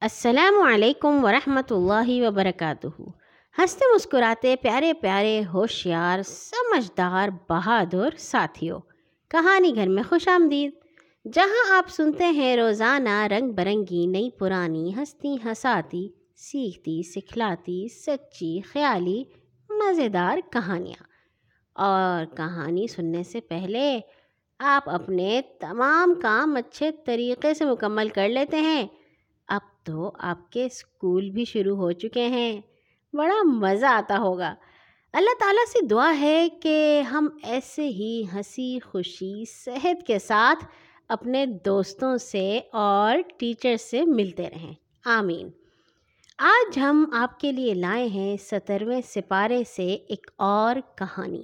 السلام علیکم ورحمۃ اللہ وبرکاتہ۔ ہنستے مسکراتے پیارے پیارے ہوشیار، سمجھدار، بہادر ساتھیوں، کہانی گھر میں خوش آمدید۔ جہاں آپ سنتے ہیں، روزانہ رنگ برنگی، نئی پرانی ہستی ہساتی سیکھتی، سکھلاتی، سچی، خیالی، مزیدار کہانیاں۔ اور کہانی سننے سے پہلے آپ اپنے تمام کام اچھے طریقے سے مکمل کر لیتے ہیں۔ تو آپ کے اسکول بھی شروع ہو چکے ہیں۔ بڑا مزہ آتا ہوگا۔ اللہ تعالیٰ سے دعا ہے کہ ہم ایسے ہی ہنسی، خوشی، صحت کے ساتھ اپنے دوستوں سے اور ٹیچر سے ملتے رہیں۔ آمین۔ آج ہم آپ کے لیے لائے ہیں سترویں سپارے سے ایک اور کہانی۔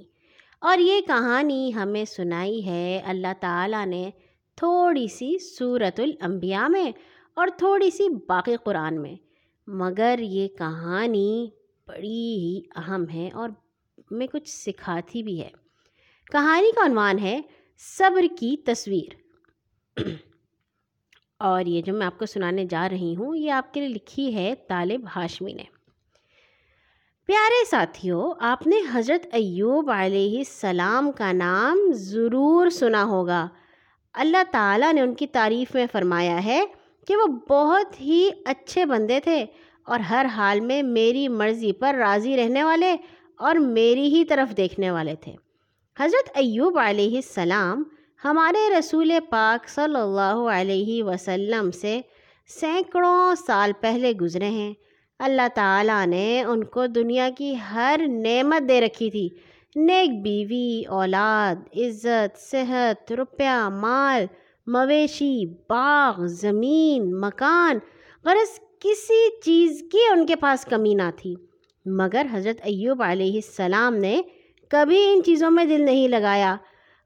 اور یہ کہانی ہمیں سنائی ہے۔ اللہ تعالیٰ نے تھوڑی سی صورت الانبیاء میں اور تھوڑی سی باقی قرآن میں۔ مگر یہ کہانی بڑی ہی اہم ہے اور میں کچھ سکھاتی بھی ہے۔ کہانی کا عنوان ہے صبر کی تصویر۔ اور یہ جو میں آپ کو سنانے جا رہی ہوں، یہ آپ کے لیے لکھی ہے طالب ہاشمی نے۔ پیارے ساتھیوں آپ نے حضرت ایوب علیہ السلام کا نام ضرور سنا ہوگا۔ اللہ تعالیٰ نے ان کی تعریف میں فرمایا ہے کہ وہ بہت ہی اچھے بندے تھے اور ہر حال میں میری مرضی پر راضی رہنے والے اور میری ہی طرف دیکھنے والے تھے۔ حضرت ایوب علیہ السلام ہمارے رسول پاک صلی اللہ علیہ وسلم سے سینکڑوں سال پہلے گزرے ہیں۔ اللہ تعالیٰ نے ان کو دنیا کی ہر نعمت دے رکھی تھی۔ نیک بیوی، اولاد، عزت، صحت، روپیہ، مال مویشی، باغ، زمین، مکان، غرض کسی چیز کی ان کے پاس کمی نہ تھی۔ مگر حضرت ایوب علیہ السلام نے کبھی ان چیزوں میں دل نہیں لگایا۔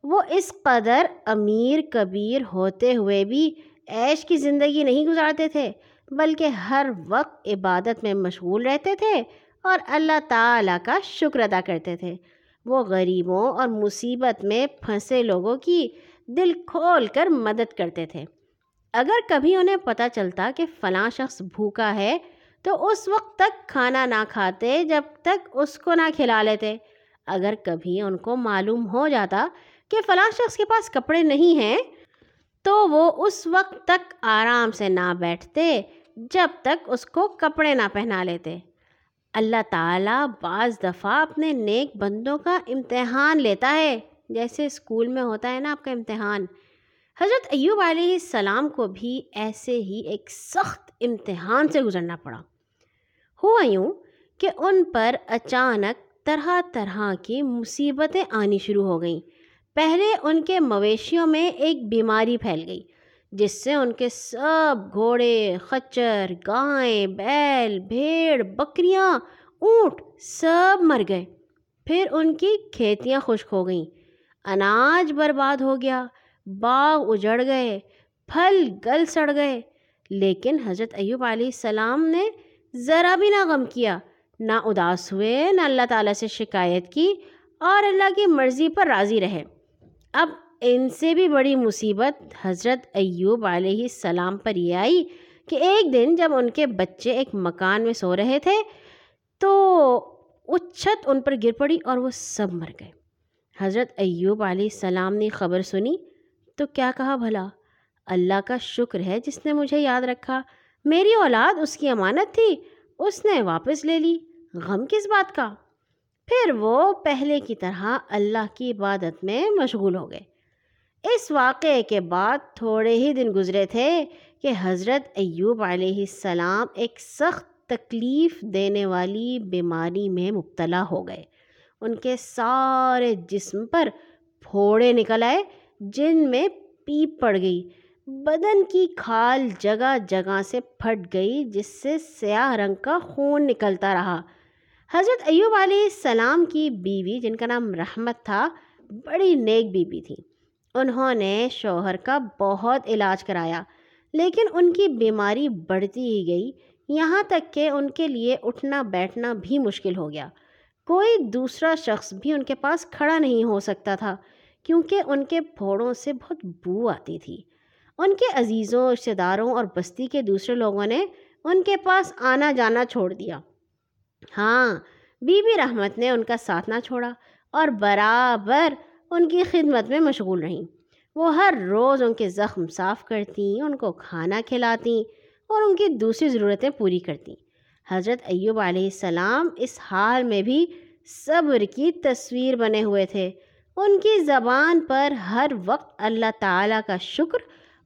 وہ اس قدر امیر کبیر ہوتے ہوئے بھی عیش کی زندگی نہیں گزارتے تھے، بلکہ ہر وقت عبادت میں مشغول رہتے تھے اور اللہ تعالیٰ کا شکر ادا کرتے تھے۔ وہ غریبوں اور مصیبت میں پھنسے لوگوں کی دل کھول کر مدد کرتے تھے۔ اگر کبھی انہیں پتہ چلتا کہ فلاں شخص بھوکا ہے، تو اس وقت تک کھانا نہ کھاتے جب تک اس کو نہ کھلا لیتے۔ اگر کبھی ان کو معلوم ہو جاتا کہ فلاں شخص کے پاس کپڑے نہیں ہیں، تو وہ اس وقت تک آرام سے نہ بیٹھتے جب تک اس کو کپڑے نہ پہنا لیتے۔ اللہ تعالیٰ بعض دفعہ اپنے نیک بندوں کا امتحان لیتا ہے۔ جیسے اسکول میں ہوتا ہے نا آپ کا امتحان، حضرت ایوب علیہ السلام کو بھی ایسے ہی ایک سخت امتحان سے گزرنا پڑا۔ ہوا یوں کہ ان پر اچانک طرح طرح کی مصیبتیں آنی شروع ہو گئیں۔ پہلے ان کے مویشیوں میں ایک بیماری پھیل گئی، جس سے ان کے سب گھوڑے، خچر، گائیں، بیل، بھیڑ، بکریاں، اونٹ سب مر گئے۔ پھر ان کی کھیتیاں خشک ہو گئیں۔ اناج برباد ہو گیا۔ باغ اجڑ گئے، پھل گل سڑ گئے۔ لیکن حضرت ایوب علیہ السلام نے ذرا بھی نہ غم کیا، نہ اداس ہوئے، نہ اللہ تعالیٰ سے شکایت کی اور اللہ کی مرضی پر راضی رہے۔ اب ان سے بھی بڑی مصیبت حضرت ایوب علیہ السلام پر یہ آئی کہ ایک دن جب ان کے بچے ایک مکان میں سو رہے تھے تو وہ چھت ان پر گر پڑی اور وہ سب مر گئے۔ حضرت ایوب علیہ السلام نے خبر سنی تو کیا کہا بھلا؟ اللہ کا شکر ہے جس نے مجھے یاد رکھا۔ میری اولاد اس کی امانت تھی، اس نے واپس لے لی۔ غم کس بات کا؟ پھر وہ پہلے کی طرح اللہ کی عبادت میں مشغول ہو گئے۔ اس واقعے کے بعد تھوڑے ہی دن گزرے تھے کہ حضرت ایوب علیہ السلام ایک سخت تکلیف دینے والی بیماری میں مبتلا ہو گئے۔ ان کے سارے جسم پر پھوڑے نکل آئے، جن میں پیپ پڑ گئی۔ بدن کی کھال جگہ جگہ سے پھٹ گئی، جس سے سیاہ رنگ کا خون نکلتا رہا۔ حضرت ایوب علیہ السلام کی بیوی، جن کا نام رحمت تھا، بڑی نیک بیوی تھی۔ انہوں نے شوہر کا بہت علاج کرایا، لیکن ان کی بیماری بڑھتی ہی گئی۔ یہاں تک کہ ان کے لیے اٹھنا بیٹھنا بھی مشکل ہو گیا۔ کوئی دوسرا شخص بھی ان کے پاس کھڑا نہیں ہو سکتا تھا، کیونکہ ان کے پھوڑوں سے بہت بو آتی تھی۔ ان کے عزیزوں رشتے داروں اور بستی کے دوسرے لوگوں نے ان کے پاس آنا جانا چھوڑ دیا۔ ہاں بی بی رحمت نے ان کا ساتھ نہ چھوڑا اور برابر ان کی خدمت میں مشغول رہیں۔ وہ ہر روز ان کے زخم صاف کرتیں، ان کو کھانا کھلاتیں اور ان کی دوسری ضرورتیں پوری کرتیں۔ حضرت ایوب علیہ السلام اس حال میں بھی صبر کی تصویر بنے ہوئے تھے۔ ان کی زبان پر ہر وقت اللہ تعالیٰ کا شکر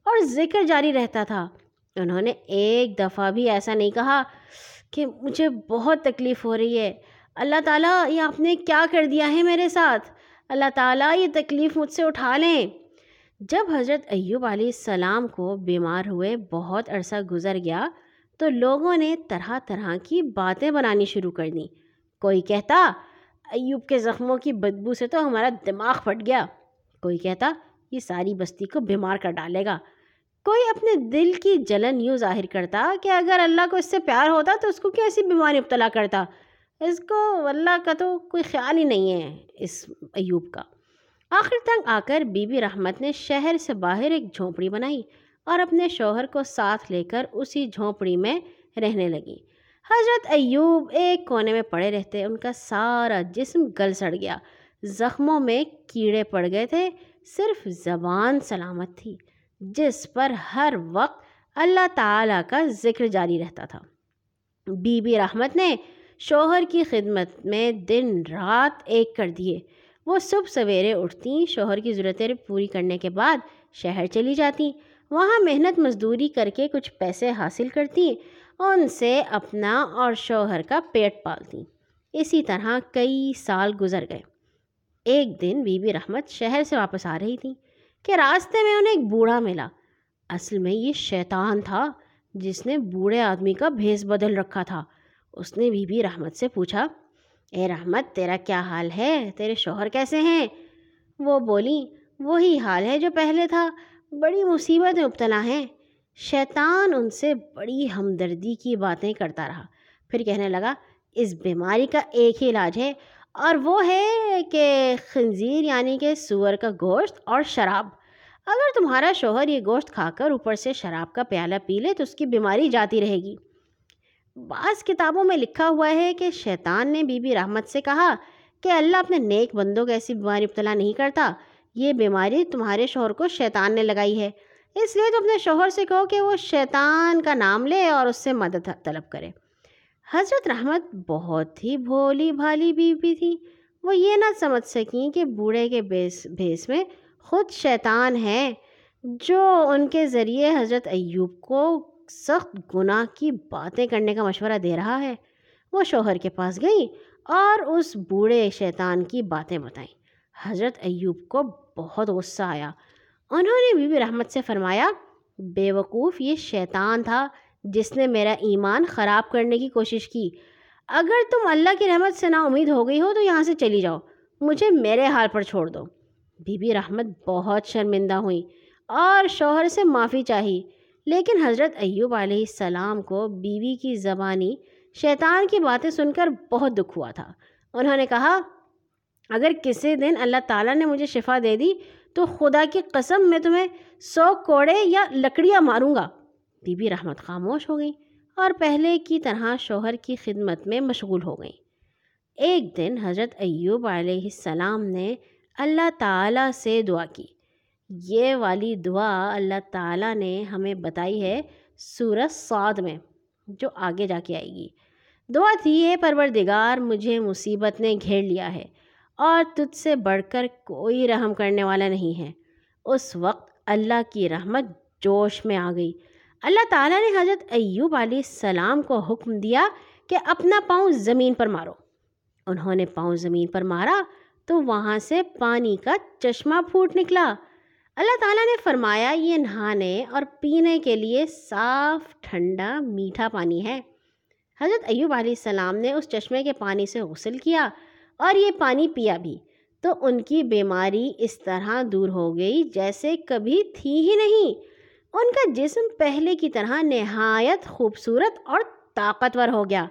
اور ذکر جاری رہتا تھا۔ انہوں نے ایک دفعہ بھی ایسا نہیں کہا کہ مجھے بہت تکلیف ہو رہی ہے۔ اللہ تعالیٰ، یہ آپ نے کیا کر دیا ہے میرے ساتھ؟ اللہ تعالیٰ، یہ تکلیف مجھ سے اٹھا لیں۔ جب حضرت ایوب علیہ السلام کو بیمار ہوئے، بہت عرصہ گزر گیا تو لوگوں نے طرح طرح کی باتیں بنانی شروع کر دیں۔ کوئی کہتا، ایوب کے زخموں کی بدبو سے تو ہمارا دماغ پھٹ گیا۔ کوئی کہتا، یہ ساری بستی کو بیمار کر ڈالے گا۔ کوئی اپنے دل کی جلن یوں ظاہر کرتا کہ اگر اللہ کو اس سے پیار ہوتا تو اس کو کیسی بیماری ابتلا کرتا؟ اس کو اللہ کا تو کوئی خیال ہی نہیں ہے اس ایوب کا۔ آخر تک آ کر بی بی رحمت نے شہر سے باہر ایک جھونپڑی بنائی۔ اور اپنے شوہر کو ساتھ لے کر اسی جھونپڑی میں رہنے لگی۔ حضرت ایوب ایک کونے میں پڑے رہتے، ان کا سارا جسم گل سڑ گیا۔ زخموں میں کیڑے پڑ گئے تھے، صرف زبان سلامت تھی، جس پر ہر وقت اللہ تعالیٰ کا ذکر جاری رہتا تھا۔ بی بی رحمت نے شوہر کی خدمت میں دن رات ایک کر دیے۔ وہ صبح سویرے اٹھتیں، شوہر کی ضرورتیں پوری کرنے کے بعد شہر چلی جاتیں وہاں محنت مزدوری کر کے کچھ پیسے حاصل کرتی ان سے اپنا اور شوہر کا پیٹ پالتی اسی طرح کئی سال گزر گئے۔ ایک دن بی بی رحمت شہر سے واپس آ رہی تھی کہ راستے میں انہیں ایک بوڑھا ملا۔ اصل میں یہ شیطان تھا جس نے بوڑھے آدمی کا بھیس بدل رکھا تھا۔ اس نے بی بی رحمت سے پوچھا، اے رحمت، تیرا کیا حال ہے؟ تیرے شوہر کیسے ہیں؟ وہ بولی، وہی حال ہے جو پہلے تھا۔ بڑی مصیبت میں مبتلا ہیں۔ شیطان ان سے بڑی ہمدردی کی باتیں کرتا رہا۔ پھر کہنے لگا، اس بیماری کا ایک ہی علاج ہے، اور وہ ہے کہ خنزیر یعنی کہ سور کا گوشت اور شراب۔ اگر تمہارا شوہر یہ گوشت کھا کر اوپر سے شراب کا پیالہ پی لے تو اس کی بیماری جاتی رہے گی۔ بعض کتابوں میں لکھا ہوا ہے کہ شیطان نے بی بی رحمت سے کہا کہ اللہ اپنے نیک بندوں کو ایسی بیماری ابتلا نہیں کرتا۔ یہ بیماری تمہارے شوہر کو شیطان نے لگائی ہے۔ اس لیے تو اپنے شوہر سے کہو کہ وہ شیطان کا نام لے اور اس سے مدد طلب کرے۔ حضرت رحمت بہت ہی بھولی بھالی بی بی تھی۔ وہ یہ نہ سمجھ سکیں کہ بوڑھے کے بیس بھیس میں خود شیطان ہے، جو ان کے ذریعے حضرت ایوب کو سخت گناہ کی باتیں کرنے کا مشورہ دے رہا ہے۔ وہ شوہر کے پاس گئی اور اس بوڑھے شیطان کی باتیں بتائیں۔ حضرت ایوب کو بہت غصہ آیا۔ انہوں نے بی بی رحمت سے فرمایا، بے وقوف یہ شیطان تھا جس نے میرا ایمان خراب کرنے کی کوشش کی۔ اگر تم اللہ کی رحمت سے نا امید ہو گئی ہو تو یہاں سے چلی جاؤ، مجھے میرے حال پر چھوڑ دو بی بی رحمت بہت شرمندہ ہوئیں اور شوہر سے معافی چاہی، لیکن حضرت ایوب علیہ السلام کو بیوی کی زبانی شیطان کی باتیں سن کر بہت دکھ ہوا تھا۔ انہوں نے کہا اگر کسی دن اللہ تعالیٰ نے مجھے شفا دے دی، تو خدا کی قسم میں تمہیں سو کوڑے یا لکڑیاں ماروں گا۔ بی بی رحمت خاموش ہو گئی اور پہلے کی طرح شوہر کی خدمت میں مشغول ہو گئیں ایک دن حضرت ایوب علیہ السلام نے اللہ تعالیٰ سے دعا کی۔ یہ والی دعا اللہ تعالیٰ نے ہمیں بتائی ہے سورج سعد میں، جو آگے جا کے آئے گی۔ دعا تھی ہے پروردگار، مجھے مصیبت نے گھیر لیا ہے۔ اور تجھ سے بڑھ کر کوئی رحم کرنے والا نہیں ہے۔ اس وقت اللہ کی رحمت جوش میں آ گئی۔ اللہ تعالیٰ نے حضرت ایوب علیہ السلام کو حکم دیا کہ اپنا پاؤں زمین پر مارو۔ انہوں نے پاؤں زمین پر مارا تو وہاں سے پانی کا چشمہ پھوٹ نکلا۔ اللہ تعالیٰ نے فرمایا، یہ نہانے اور پینے کے لیے صاف، ٹھنڈا، میٹھا پانی ہے۔ حضرت ایوب علیہ السلام نے اس چشمے کے پانی سے غسل کیا۔ اور یہ پانی پیا بھی۔ تو ان کی بیماری اس طرح دور ہو گئی جیسے کبھی تھی ہی نہیں۔ ان کا جسم پہلے کی طرح نہایت خوبصورت اور طاقتور ہو گیا۔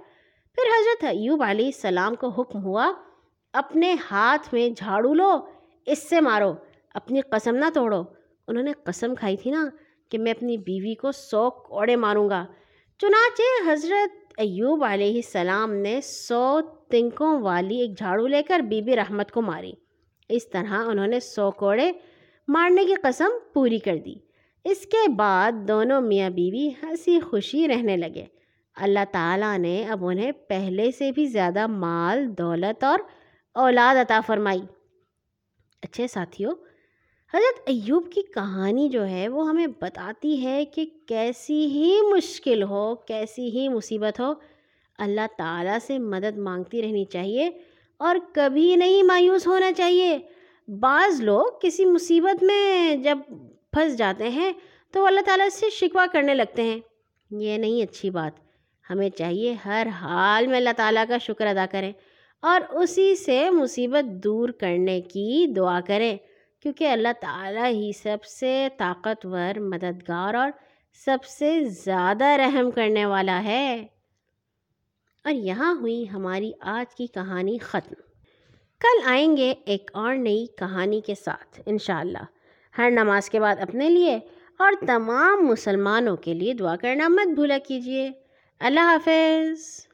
پھر حضرت ایوب علیہ السلام کو حکم ہوا، اپنے ہاتھ میں جھاڑو لو، اس سے مارو، اپنی قسم نہ توڑو۔ انہوں نے قسم کھائی تھی نا کہ میں اپنی بیوی کو سو کوڑے ماروں گا۔ چنانچہ حضرت ایوب علیہ السلام نے سو تنکوں والی ایک جھاڑو لے کر بی بی رحمت کو ماری۔ اس طرح انہوں نے سو کوڑے مارنے کی قسم پوری کر دی۔ اس کے بعد دونوں میاں بیوی ہنسی خوشی رہنے لگے۔ اللہ تعالیٰ نے اب انہیں پہلے سے بھی زیادہ مال، دولت اور اولاد عطا فرمائی۔ اچھے ساتھیوں حضرت ایوب کی کہانی جو ہے وہ ہمیں بتاتی ہے کہ کیسی ہی مشکل ہو، کیسی ہی مصیبت ہو، اللہ تعالیٰ سے مدد مانگتی رہنی چاہیے اور کبھی نہیں مایوس ہونا چاہیے۔ بعض لوگ کسی مصیبت میں جب پھنس جاتے ہیں تو اللہ تعالیٰ سے شکوہ کرنے لگتے ہیں۔ یہ نہیں اچھی بات۔ ہمیں چاہیے ہر حال میں اللہ تعالیٰ کا شکر ادا کریں اور اسی سے مصیبت دور کرنے کی دعا کریں۔ کیونکہ اللہ تعالیٰ ہی سب سے طاقتور، مددگار اور سب سے زیادہ رحم کرنے والا ہے۔ اور یہاں ہوئی ہماری آج کی کہانی ختم۔ کل آئیں گے ایک اور نئی کہانی کے ساتھ، انشاءاللہ۔ ہر نماز کے بعد اپنے لیے اور تمام مسلمانوں کے لیے دعا کرنا مت بھولا کیجیے۔ اللہ حافظ۔